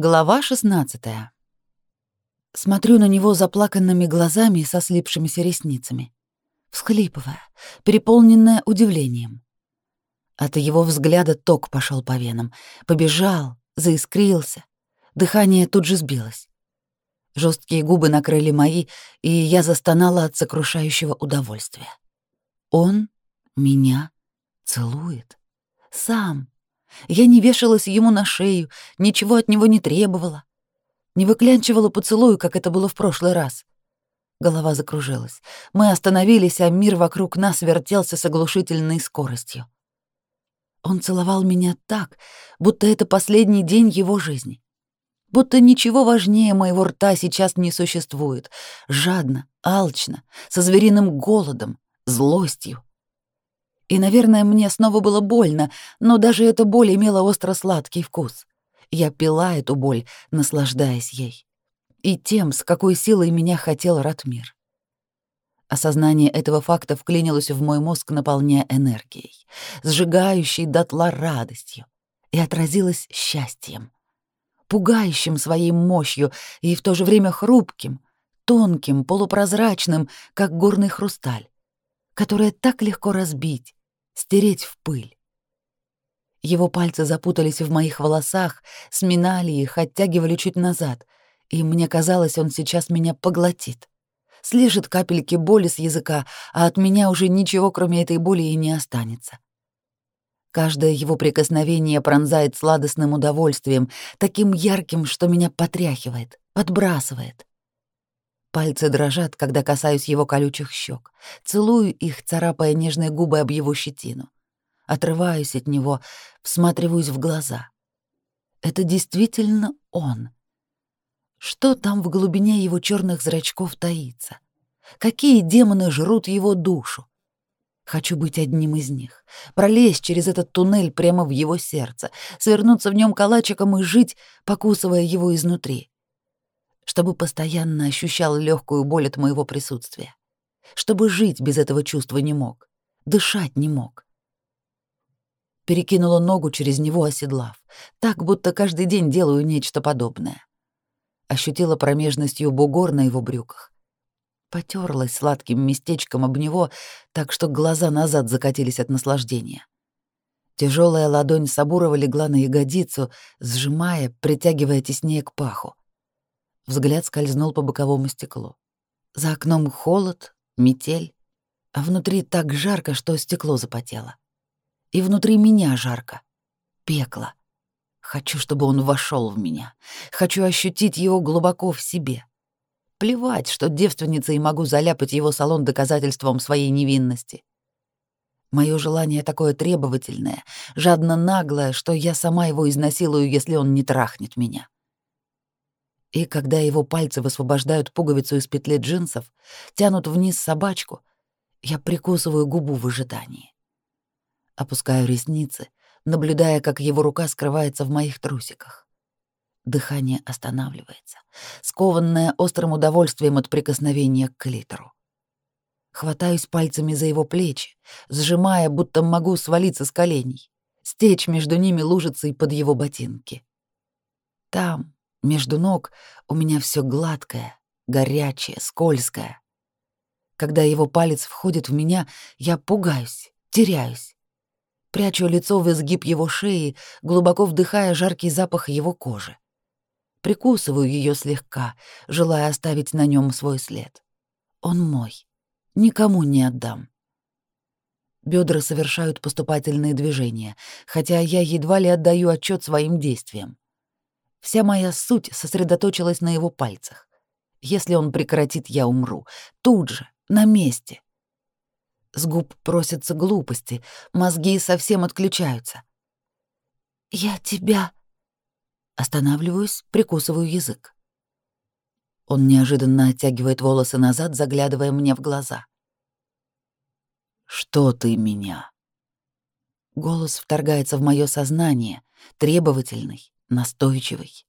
Глава 16. Смотрю на него заплаканными глазами и со слипшимися ресницами, всхлипывая, переполненная удивлением. От его взгляда ток пошел по венам, побежал, заискрился, дыхание тут же сбилось. Жесткие губы накрыли мои, и я застонала от сокрушающего удовольствия. Он меня целует. Сам, я не вешалась ему на шею, ничего от него не требовала. Не выклянчивала поцелую, как это было в прошлый раз. Голова закружилась. Мы остановились, а мир вокруг нас вертелся с оглушительной скоростью. Он целовал меня так, будто это последний день его жизни. Будто ничего важнее моего рта сейчас не существует. Жадно, алчно, со звериным голодом, злостью. И, наверное, мне снова было больно, но даже эта боль имела остро-сладкий вкус. Я пила эту боль, наслаждаясь ей. И тем, с какой силой меня хотел Ратмир. Осознание этого факта вклинилось в мой мозг, наполняя энергией, сжигающей дотла радостью, и отразилось счастьем, пугающим своей мощью и в то же время хрупким, тонким, полупрозрачным, как горный хрусталь, которое так легко разбить, стереть в пыль. Его пальцы запутались в моих волосах, сминали их, оттягивали чуть назад, и мне казалось, он сейчас меня поглотит. Слежет капельки боли с языка, а от меня уже ничего, кроме этой боли, и не останется. Каждое его прикосновение пронзает сладостным удовольствием, таким ярким, что меня потряхивает, подбрасывает. Пальцы дрожат, когда касаюсь его колючих щек. Целую их, царапая нежные губы об его щетину. Отрываюсь от него, всматриваюсь в глаза. Это действительно он. Что там в глубине его черных зрачков таится? Какие демоны жрут его душу? Хочу быть одним из них, пролезть через этот туннель прямо в его сердце, свернуться в нем калачиком и жить, покусывая его изнутри чтобы постоянно ощущал легкую боль от моего присутствия, чтобы жить без этого чувства не мог, дышать не мог. Перекинула ногу через него, оседлав, так, будто каждый день делаю нечто подобное. Ощутила промежностью бугор на его брюках. Потерлась сладким местечком об него, так что глаза назад закатились от наслаждения. Тяжелая ладонь Сабурова легла на ягодицу, сжимая, притягивая теснее к паху. Взгляд скользнул по боковому стеклу. За окном холод, метель, а внутри так жарко, что стекло запотело. И внутри меня жарко. Пекло. Хочу, чтобы он вошел в меня. Хочу ощутить его глубоко в себе. Плевать, что девственница и могу заляпать его салон доказательством своей невинности. Мое желание такое требовательное, жадно наглое, что я сама его изнасилую, если он не трахнет меня. И когда его пальцы высвобождают пуговицу из петли джинсов, тянут вниз собачку, я прикусываю губу в ожидании. Опускаю ресницы, наблюдая, как его рука скрывается в моих трусиках. Дыхание останавливается, скованное острым удовольствием от прикосновения к клитору. Хватаюсь пальцами за его плечи, сжимая, будто могу свалиться с коленей, стечь между ними лужицей под его ботинки. Там, между ног у меня все гладкое, горячее, скользкое. Когда его палец входит в меня, я пугаюсь, теряюсь. Прячу лицо в изгиб его шеи, глубоко вдыхая жаркий запах его кожи. Прикусываю ее слегка, желая оставить на нем свой след. Он мой. Никому не отдам. Бедра совершают поступательные движения, хотя я едва ли отдаю отчет своим действиям. Вся моя суть сосредоточилась на его пальцах. Если он прекратит, я умру. Тут же, на месте. С губ просятся глупости, мозги совсем отключаются. «Я тебя...» Останавливаюсь, прикусываю язык. Он неожиданно оттягивает волосы назад, заглядывая мне в глаза. «Что ты меня?» Голос вторгается в мое сознание, требовательный, настойчивый.